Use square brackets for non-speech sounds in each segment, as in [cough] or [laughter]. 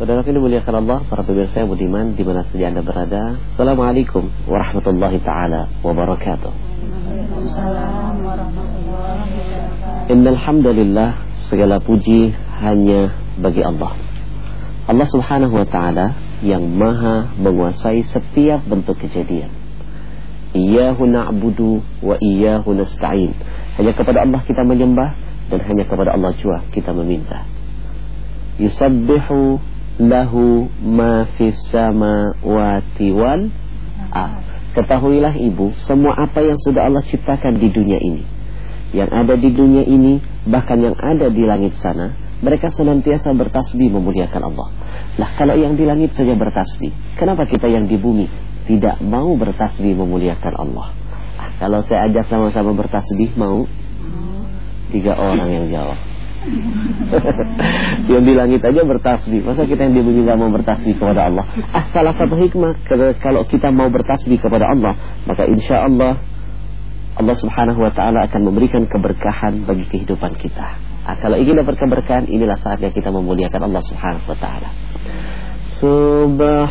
Saudara ini muliakan Allah, para pemirsa yang budiman di mana saja Anda berada. Assalamualaikum warahmatullahi taala wabarakatuh. Innal hamdalillah segala puji hanya bagi Allah. Allah Subhanahu wa taala yang maha menguasai setiap bentuk kejadian. Iyyahu na'budu wa iyyahu nasta'in. Hanya kepada Allah kita menyembah dan hanya kepada Allah jua kita meminta. Yusabbihu lahu ma fis samawati wal ah. Ketahuilah ibu, semua apa yang sudah Allah ciptakan di dunia ini, yang ada di dunia ini, bahkan yang ada di langit sana, mereka senantiasa bertasbih memuliakan Allah. Lah kalau yang di langit saja bertasbih, kenapa kita yang di bumi tidak mau bertasbih memuliakan Allah? Ah, kalau saya ajak sama-sama bertasbih mau? Tiga orang yang jawab. [laughs] yang di langit aja bertasbih. Masa kita yang di bumi gak mau bertasbih kepada Allah? Ah, Salah satu hikmah Kalau kita mau bertasbih kepada Allah Maka insya Allah Allah subhanahu wa ta'ala akan memberikan keberkahan Bagi kehidupan kita. Ah, Kalau ingin dapat keberkahan Inilah saatnya kita memuliakan Allah subhanahu wa ta'ala. Subhanallah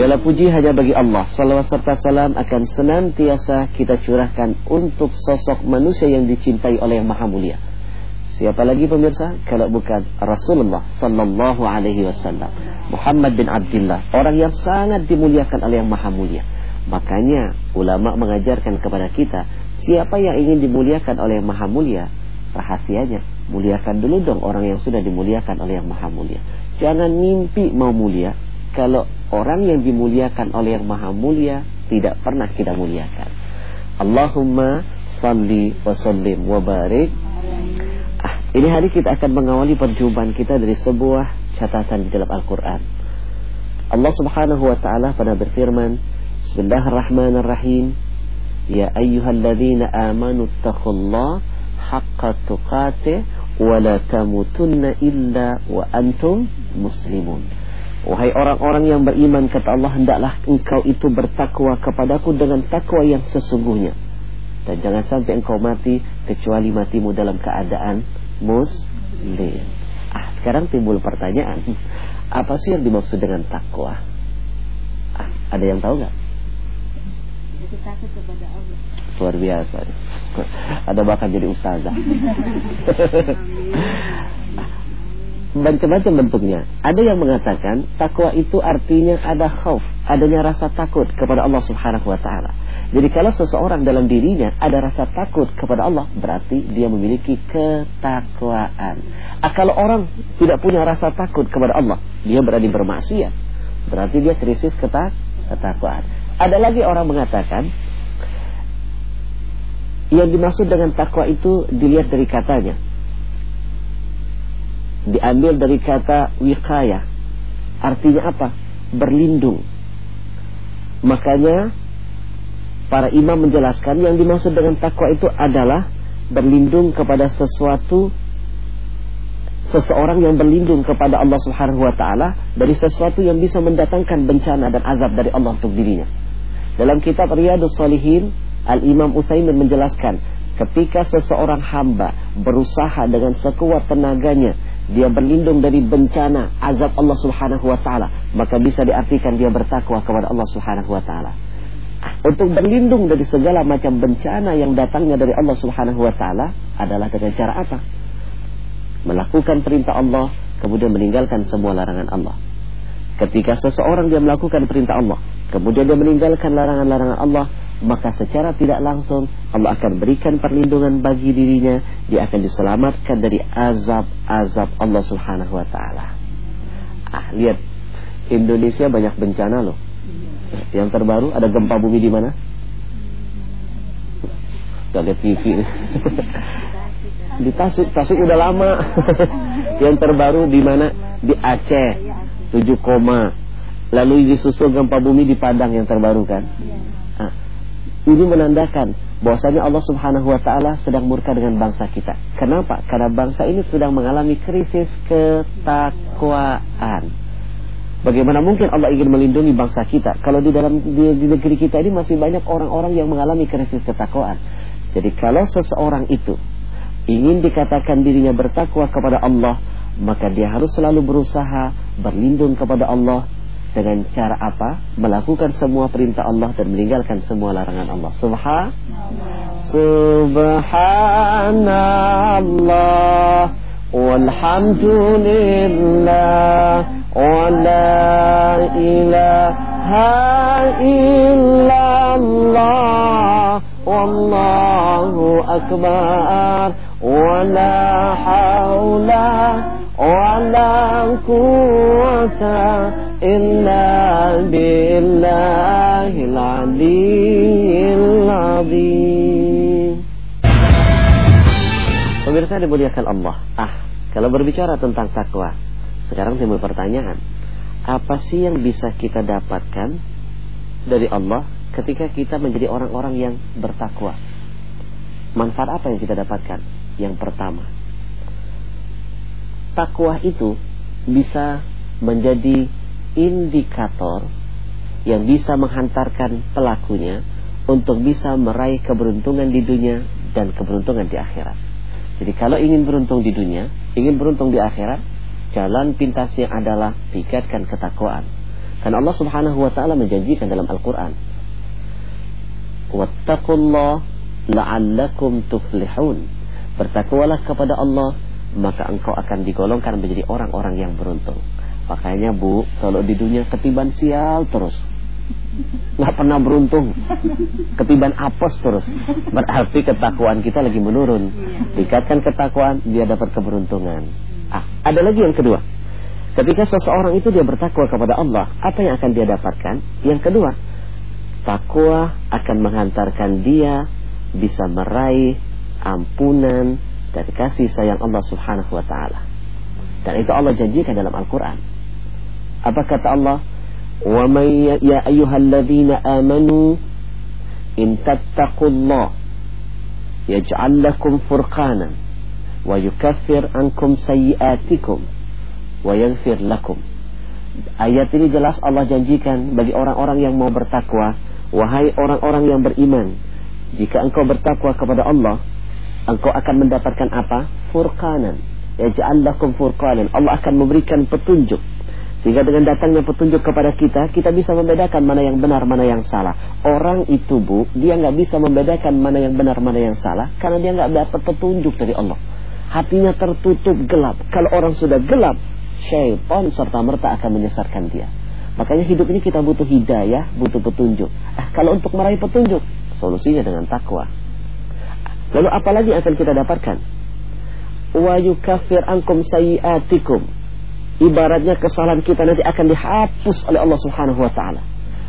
Segala puji hanya bagi Allah. Salawat serta salam akan senantiasa kita curahkan Untuk sosok manusia yang dicintai oleh yang maha mulia. Siapa lagi pemirsa? Kalau bukan Rasulullah Sallallahu alaihi wasallam. Muhammad bin Abdullah. Orang yang sangat dimuliakan oleh yang maha mulia. Makanya ulama mengajarkan kepada kita Siapa yang ingin dimuliakan oleh yang maha mulia Rahasianya Muliakan dulu dong orang yang sudah dimuliakan oleh yang maha mulia. Jangan mimpi mau mulia kalau orang yang dimuliakan oleh yang maha mulia tidak pernah kita muliakan. Allahumma salli wa sallim wa barik. Ah, ini hari kita akan mengawali perjumpaan kita dari sebuah catatan di dalam Al-Qur'an. Allah Subhanahu wa taala pada berfirman, Bismillahirrahmanirrahim. Ya ayyuhalladzina amanu taqullaha haqqa tuqatih wa la tamutunna illa wa antum muslimun. Wahai orang-orang yang beriman kata Allah hendaklah engkau itu bertakwa kepadaku dengan takwa yang sesungguhnya dan jangan sampai engkau mati kecuali matimu dalam keadaan muslim. Ah, sekarang timbul pertanyaan, [laughs] apa sih yang dimaksud dengan takwa? Ah, ada yang tahu nggak? Luar biasa. Ada bahkan jadi ustazah. [laughs] macam-macam bentuknya. Ada yang mengatakan takwa itu artinya ada khauf, adanya rasa takut kepada Allah Subhanahu wa taala. Jadi kalau seseorang dalam dirinya ada rasa takut kepada Allah, berarti dia memiliki ketakwaan. Ah, kalau orang tidak punya rasa takut kepada Allah, dia berani bermaksiat. Berarti dia krisis ketak ketakwaan. Ada lagi orang mengatakan yang dimaksud dengan takwa itu dilihat dari katanya diambil dari kata wikaya. Artinya apa? Berlindung. Makanya para imam menjelaskan yang dimaksud dengan takwa itu adalah berlindung kepada sesuatu seseorang yang berlindung kepada Allah Subhanahu wa taala dari sesuatu yang bisa mendatangkan bencana dan azab dari Allah untuk dirinya. Dalam kitab Riyadhus Shalihin, Al-Imam Utsaimin menjelaskan, ketika seseorang hamba berusaha dengan sekuat tenaganya dia berlindung dari bencana azab Allah Subhanahu wa taala, maka bisa diartikan dia bertakwa kepada Allah Subhanahu wa taala. Untuk berlindung dari segala macam bencana yang datangnya dari Allah Subhanahu wa taala adalah dengan cara apa? Melakukan perintah Allah, kemudian meninggalkan semua larangan Allah. Ketika seseorang dia melakukan perintah Allah, kemudian dia meninggalkan larangan-larangan Allah, maka secara tidak langsung Allah akan berikan perlindungan bagi dirinya, dia akan diselamatkan dari azab-azab Allah Subhanahu wa taala. Ah, lihat Indonesia banyak bencana loh. Yang terbaru ada gempa bumi di mana? Gak lihat TV. [laughs] di Tasik, Tasik udah lama. [laughs] Yang terbaru di mana? Di Aceh 7 koma lalu disusul gempa bumi di Padang yang terbaru kan nah, ini menandakan bahwasanya Allah Subhanahu wa taala sedang murka dengan bangsa kita. Kenapa? Karena bangsa ini sedang mengalami krisis ketakwaan. Bagaimana mungkin Allah ingin melindungi bangsa kita kalau di dalam di, di negeri kita ini masih banyak orang-orang yang mengalami krisis ketakwaan. Jadi kalau seseorang itu ingin dikatakan dirinya bertakwa kepada Allah, maka dia harus selalu berusaha berlindung kepada Allah dengan cara apa? Melakukan semua perintah Allah dan meninggalkan semua larangan Allah. Subhan Subhanallah. Walhamdulillah. Wa la ilaha illallah. Wallahu akbar. Wa la hawla ولا قوة إلا بالله العلي العظيم Pemirsa dimuliakan Allah Ah, kalau berbicara tentang takwa Sekarang timbul pertanyaan Apa sih yang bisa kita dapatkan Dari Allah Ketika kita menjadi orang-orang yang bertakwa Manfaat apa yang kita dapatkan Yang pertama takwa itu bisa menjadi indikator yang bisa menghantarkan pelakunya untuk bisa meraih keberuntungan di dunia dan keberuntungan di akhirat. Jadi kalau ingin beruntung di dunia, ingin beruntung di akhirat, jalan pintasnya adalah tingkatkan ketakwaan. Karena Allah Subhanahu wa taala menjanjikan dalam Al-Qur'an, "Wattaqullah la'allakum tuflihun." Bertakwalah kepada Allah maka engkau akan digolongkan menjadi orang-orang yang beruntung. Makanya bu, kalau di dunia ketiban sial terus, nggak pernah beruntung, ketiban apes terus, berarti ketakwaan kita lagi menurun. Tingkatkan ketakwaan, dia dapat keberuntungan. Ah, ada lagi yang kedua. Ketika seseorang itu dia bertakwa kepada Allah, apa yang akan dia dapatkan? Yang kedua, takwa akan menghantarkan dia bisa meraih ampunan dari kasih sayang Allah Subhanahu wa taala. Dan itu Allah janjikan dalam Al-Qur'an. Apa kata Allah? "Wa may ya, ya ayyuhalladzina amanu in tattaqullah yaj'al lakum furqanan wa yukaffir ankum sayyi'atikum wa yaghfir lakum." Ayat ini jelas Allah janjikan bagi orang-orang yang mau bertakwa, wahai orang-orang yang beriman, jika engkau bertakwa kepada Allah, engkau akan mendapatkan apa? Furqanan. Yaj'al lakum furqanan. Allah akan memberikan petunjuk. Sehingga dengan datangnya petunjuk kepada kita, kita bisa membedakan mana yang benar, mana yang salah. Orang itu bu, dia nggak bisa membedakan mana yang benar, mana yang salah, karena dia nggak dapat petunjuk dari Allah. Hatinya tertutup gelap. Kalau orang sudah gelap, syaitan serta merta akan menyesatkan dia. Makanya hidup ini kita butuh hidayah, butuh petunjuk. Ah, kalau untuk meraih petunjuk, solusinya dengan takwa. Lalu apa lagi akan kita dapatkan? Wa yukaffir ankum sayiatikum. Ibaratnya kesalahan kita nanti akan dihapus oleh Allah Subhanahu wa taala.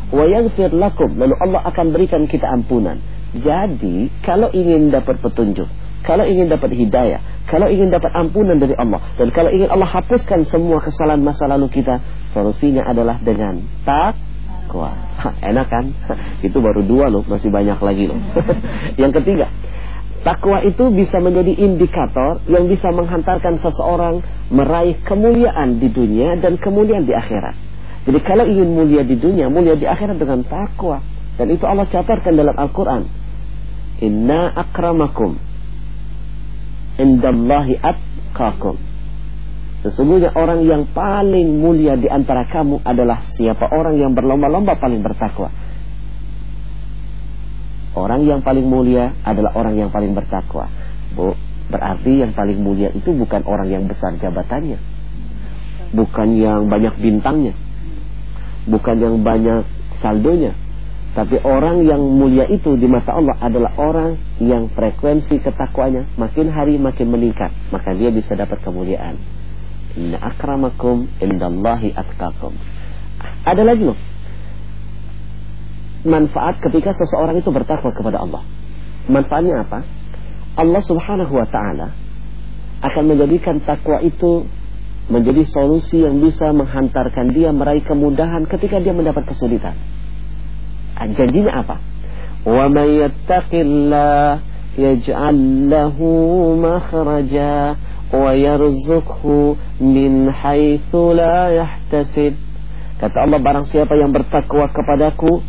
Wa yaghfir lakum. Lalu Allah akan berikan kita ampunan. Jadi, kalau ingin dapat petunjuk, kalau ingin dapat hidayah, kalau ingin dapat ampunan dari Allah, dan kalau ingin Allah hapuskan semua kesalahan masa lalu kita, solusinya adalah dengan takwa. [laughs] Enak kan? [laughs] Itu baru dua loh, masih banyak lagi loh. [laughs] Yang ketiga, Takwa itu bisa menjadi indikator yang bisa menghantarkan seseorang meraih kemuliaan di dunia dan kemuliaan di akhirat. Jadi kalau ingin mulia di dunia, mulia di akhirat dengan takwa. Dan itu Allah catatkan dalam Al-Quran. Inna akramakum indallahi atqakum. Sesungguhnya orang yang paling mulia di antara kamu adalah siapa orang yang berlomba-lomba paling bertakwa. Orang yang paling mulia adalah orang yang paling bertakwa. Bu, berarti yang paling mulia itu bukan orang yang besar jabatannya. Bukan yang banyak bintangnya. bukan yang banyak saldonya. Tapi orang yang mulia itu di mata Allah adalah orang yang frekuensi ketakwanya makin hari makin meningkat. Maka dia bisa dapat kemuliaan. Inna akramakum indallahi atqakum. Ada lagi loh. Manfaat ketika seseorang itu bertakwa kepada Allah. Manfaatnya apa? Allah subhanahu wa ta'ala akan menjadikan takwa itu menjadi solusi yang bisa menghantarkan dia meraih kemudahan ketika dia mendapat kesulitan. Ah, janjinya apa? Wa may yattaqillah yaj'al lahu makhraja wa yarzuqhu min haitsu la yahtasib. Kata Allah barang siapa yang bertakwa kepadaku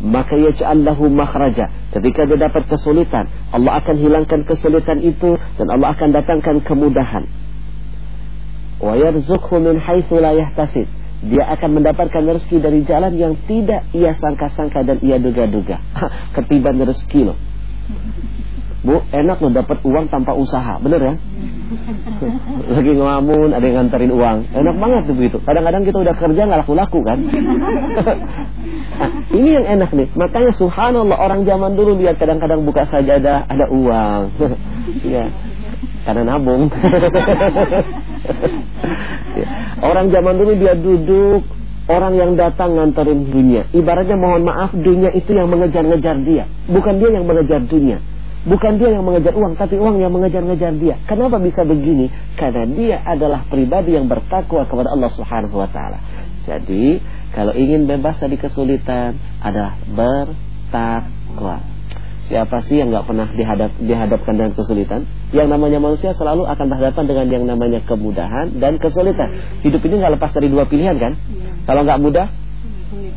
maka yaj'al lahu makhraja. Ketika dia dapat kesulitan, Allah akan hilangkan kesulitan itu dan Allah akan datangkan kemudahan wa yarzuqhu min haitsu la yahtasib. Dia akan mendapatkan rezeki dari jalan yang tidak ia sangka-sangka dan ia duga-duga. Ketiban rezeki loh. Bu, enak loh dapat uang tanpa usaha, bener ya? [laughs] Lagi ngelamun, ada yang nganterin uang. Enak banget tuh begitu. Kadang-kadang kita udah kerja nggak laku-laku kan? [laughs] nah, [laughs] ini yang enak nih. Makanya subhanallah orang zaman dulu lihat kadang-kadang buka sajadah ada uang. [laughs] ya karena nabung. [laughs] orang zaman dulu dia duduk, orang yang datang nganterin dunia. Ibaratnya mohon maaf dunia itu yang mengejar-ngejar dia, bukan dia yang mengejar dunia. Bukan dia yang mengejar uang, tapi uang yang mengejar-ngejar dia. Kenapa bisa begini? Karena dia adalah pribadi yang bertakwa kepada Allah Subhanahu wa taala. Jadi, kalau ingin bebas dari kesulitan adalah bertakwa. Siapa sih yang nggak pernah dihadap, dihadapkan dengan kesulitan? Yang namanya manusia selalu akan berhadapan dengan yang namanya kemudahan dan kesulitan. Hidup ini nggak lepas dari dua pilihan kan? Kalau nggak mudah,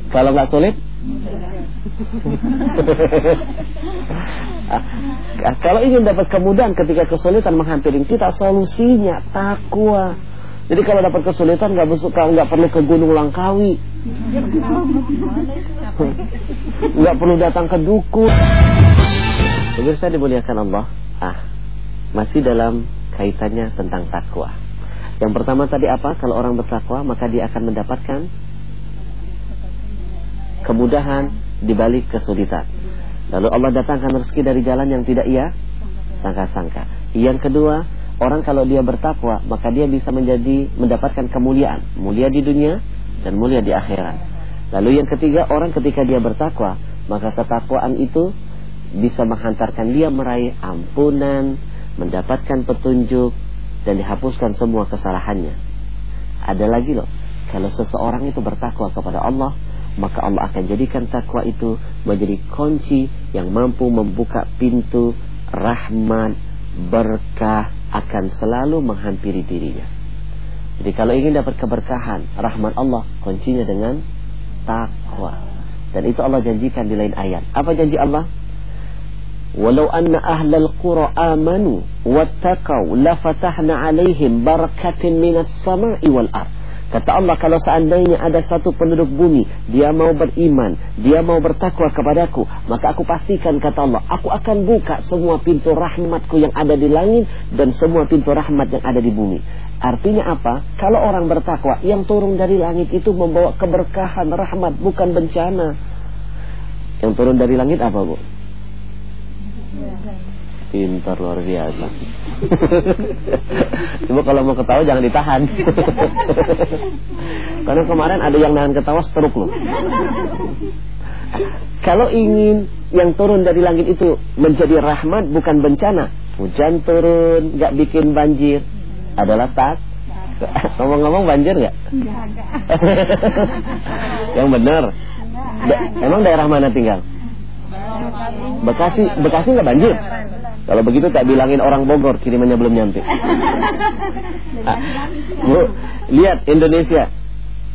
kalau nggak sulit. [laughs] ah, kalau ingin dapat kemudahan ketika kesulitan menghampiri kita, solusinya takwa. Jadi kalau dapat kesulitan nggak nggak perlu ke Gunung Langkawi, nggak perlu datang ke dukun. Pemirsa dimuliakan Allah Ah Masih dalam kaitannya tentang takwa Yang pertama tadi apa? Kalau orang bertakwa maka dia akan mendapatkan Kemudahan dibalik kesulitan Lalu Allah datangkan rezeki dari jalan yang tidak ia Sangka-sangka Yang kedua Orang kalau dia bertakwa Maka dia bisa menjadi Mendapatkan kemuliaan Mulia di dunia Dan mulia di akhirat Lalu yang ketiga Orang ketika dia bertakwa Maka ketakwaan itu bisa menghantarkan dia meraih ampunan, mendapatkan petunjuk dan dihapuskan semua kesalahannya. Ada lagi loh, kalau seseorang itu bertakwa kepada Allah, maka Allah akan jadikan takwa itu menjadi kunci yang mampu membuka pintu rahmat, berkah akan selalu menghampiri dirinya. Jadi kalau ingin dapat keberkahan, rahmat Allah kuncinya dengan takwa. Dan itu Allah janjikan di lain ayat. Apa janji Allah? Walau anna ahlal qura amanu wattaqau lafatahna alaihim barakatin minas sama'i wal ard. Kata Allah kalau seandainya ada satu penduduk bumi Dia mau beriman Dia mau bertakwa kepadaku Maka aku pastikan kata Allah Aku akan buka semua pintu rahmatku yang ada di langit Dan semua pintu rahmat yang ada di bumi Artinya apa? Kalau orang bertakwa Yang turun dari langit itu membawa keberkahan rahmat Bukan bencana Yang turun dari langit apa bu? Pintar luar biasa. [laughs] Ibu kalau mau ketawa jangan ditahan. [laughs] Karena kemarin ada yang nahan ketawa seteruk loh. Kalau ingin yang turun dari langit itu menjadi rahmat bukan bencana. Hujan turun, gak bikin banjir. Adalah tak. [laughs] Ngomong-ngomong banjir gak? yang benar. Emang daerah mana tinggal? Bekasi Bekasi nggak banjir. Kalau begitu tak bilangin orang Bogor kirimannya belum nyampe. [laughs] Ah, Bu, lihat Indonesia.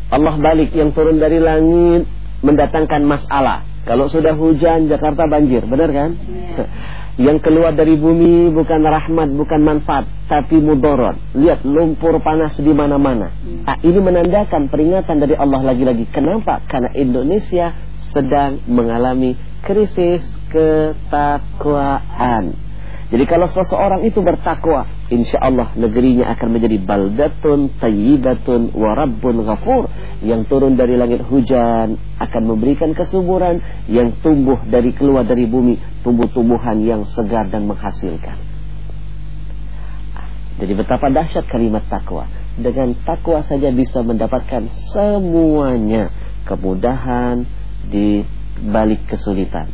Allah balik yang turun dari langit mendatangkan masalah. Kalau sudah hujan Jakarta banjir, benar kan? Iya. [laughs] Yang keluar dari bumi bukan rahmat, bukan manfaat, tapi mudorot. Lihat lumpur panas di mana-mana. Nah, ini menandakan peringatan dari Allah lagi-lagi. Kenapa? Karena Indonesia sedang mengalami krisis ketakwaan. Jadi kalau seseorang itu bertakwa, insya Allah negerinya akan menjadi baldatun tayyibatun warabbun ghafur. yang turun dari langit hujan akan memberikan kesuburan yang tumbuh dari keluar dari bumi tumbuh-tumbuhan yang segar dan menghasilkan. Jadi betapa dahsyat kalimat takwa. Dengan takwa saja bisa mendapatkan semuanya kemudahan di balik kesulitan.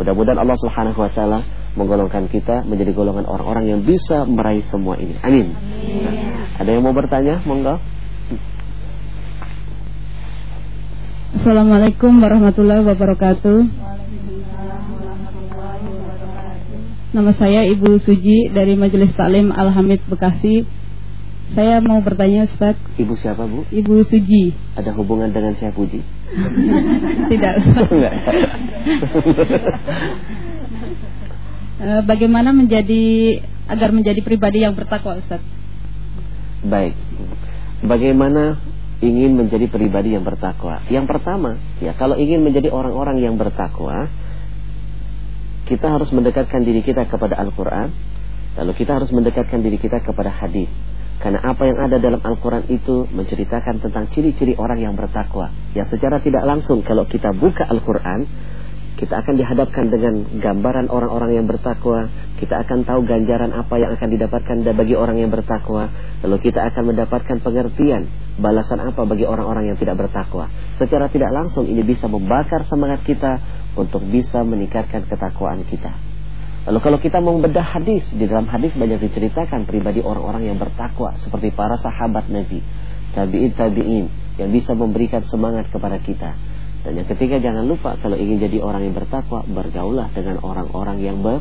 Mudah-mudahan Allah Subhanahu wa taala menggolongkan kita menjadi golongan orang-orang yang bisa meraih semua ini. Amin. Amin. Ada yang mau bertanya? Monggo. Assalamualaikum warahmatullahi wabarakatuh. Nama saya Ibu Suji dari Majelis Taklim Al-Hamid Bekasi. Saya mau bertanya Ustaz. Ibu siapa Bu? Ibu Suji. Ada hubungan dengan Syekh Puji? [laughs] Tidak. [laughs] [laughs] Eh, bagaimana menjadi agar menjadi pribadi yang bertakwa Ustaz? Baik. Bagaimana ingin menjadi pribadi yang bertakwa? Yang pertama, ya kalau ingin menjadi orang-orang yang bertakwa, kita harus mendekatkan diri kita kepada Al-Qur'an, lalu kita harus mendekatkan diri kita kepada hadis. Karena apa yang ada dalam Al-Quran itu menceritakan tentang ciri-ciri orang yang bertakwa. Ya secara tidak langsung kalau kita buka Al-Quran, kita akan dihadapkan dengan gambaran orang-orang yang bertakwa. Kita akan tahu ganjaran apa yang akan didapatkan bagi orang yang bertakwa. Lalu kita akan mendapatkan pengertian balasan apa bagi orang-orang yang tidak bertakwa. Secara tidak langsung ini bisa membakar semangat kita untuk bisa meningkatkan ketakwaan kita. Lalu kalau kita membedah hadis, di dalam hadis banyak diceritakan pribadi orang-orang yang bertakwa seperti para sahabat Nabi, tabi'in tabi'in yang bisa memberikan semangat kepada kita. Dan yang ketiga jangan lupa kalau ingin jadi orang yang bertakwa, bergaulah dengan orang-orang yang ber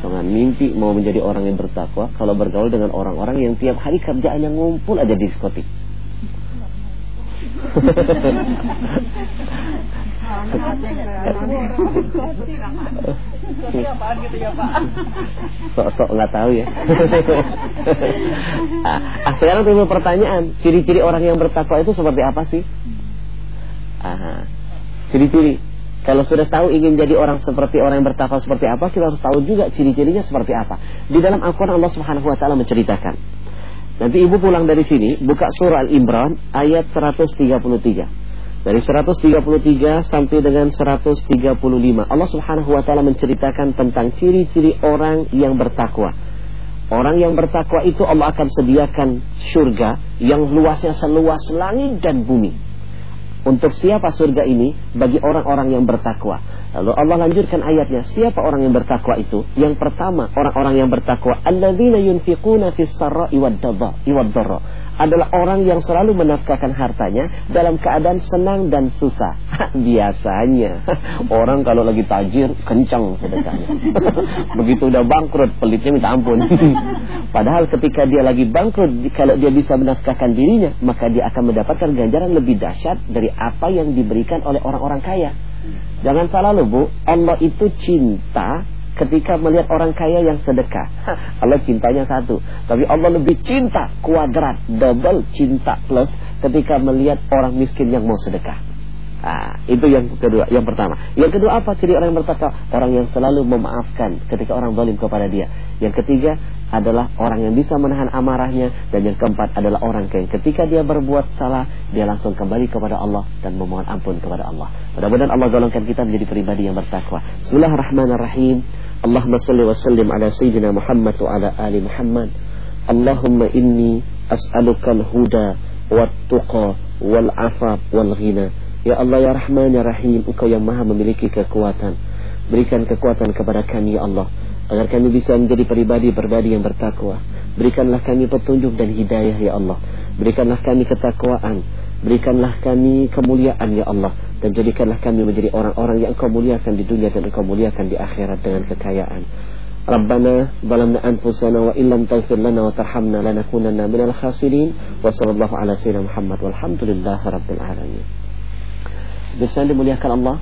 Jangan mimpi mau menjadi orang yang bertakwa kalau bergaul dengan orang-orang yang tiap hari kerjaannya ngumpul aja di diskotik. [laughs] Sok-sok nggak tahu ya. [laughs] ah, sekarang timbul pertanyaan, ciri-ciri orang yang bertakwa itu seperti apa sih? Ciri-ciri. Kalau sudah tahu ingin jadi orang seperti orang yang bertakwa seperti apa, kita harus tahu juga ciri-cirinya seperti apa. Di dalam Al-Quran Allah Subhanahu wa taala menceritakan. Nanti ibu pulang dari sini, buka surah Al-Imran ayat 133. Dari 133 sampai dengan 135 Allah subhanahu wa ta'ala menceritakan tentang ciri-ciri orang yang bertakwa Orang yang bertakwa itu Allah akan sediakan surga Yang luasnya seluas langit dan bumi Untuk siapa surga ini? Bagi orang-orang yang bertakwa Lalu Allah lanjutkan ayatnya Siapa orang yang bertakwa itu? Yang pertama orang-orang yang bertakwa adalah orang yang selalu menafkahkan hartanya dalam keadaan senang dan susah. [laughs] Biasanya [laughs] orang kalau lagi tajir kencang sedekahnya. [laughs] Begitu udah bangkrut pelitnya minta ampun. Padahal ketika dia lagi bangkrut kalau dia bisa menafkahkan dirinya maka dia akan mendapatkan ganjaran lebih dahsyat dari apa yang diberikan oleh orang-orang kaya. Jangan salah loh Bu, Allah itu cinta ketika melihat orang kaya yang sedekah. [laughs] Allah cintanya satu, tapi Allah lebih cinta kuadrat, double cinta plus ketika melihat orang miskin yang mau sedekah. Nah, itu yang kedua, yang pertama. Yang kedua apa ciri orang yang bertakwa? Orang yang selalu memaafkan ketika orang zalim kepada dia. Yang ketiga adalah orang yang bisa menahan amarahnya dan yang keempat adalah orang yang ketika dia berbuat salah dia langsung kembali kepada Allah dan memohon ampun kepada Allah. Mudah-mudahan Allah golongkan kita menjadi pribadi yang bertakwa. Bismillahirrahmanirrahim. Allahumma salli wa sallim ala sayyidina Muhammad wa ala ali Muhammad. Allahumma inni as'aluka al-huda wat-tuqa wal-afaf wal-ghina. Ya Allah ya Rahman ya Rahim Engkau yang maha memiliki kekuatan Berikan kekuatan kepada kami ya Allah agar kami bisa menjadi pribadi-pribadi yang bertakwa. Berikanlah kami petunjuk dan hidayah ya Allah. Berikanlah kami ketakwaan. Berikanlah kami kemuliaan ya Allah dan jadikanlah kami menjadi orang-orang yang Engkau muliakan di dunia dan Engkau muliakan di akhirat dengan kekayaan. Rabbana zalamna anfusana wa تغفر لنا وترحمنا wa tarhamna الخاسرين وصلى الله على سيدنا ala والحمد Muhammad رب العالمين. alamin. الله الرحمن Allah.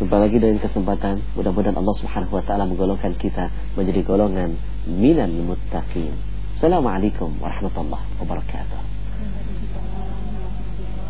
Jumpa lagi dengan kesempatan. Mudah-mudahan Allah subhanahu wa ta'ala menggolongkan kita Menjadi golongan Minal muttaqin. Assalamualaikum warahmatullahi wabarakatuh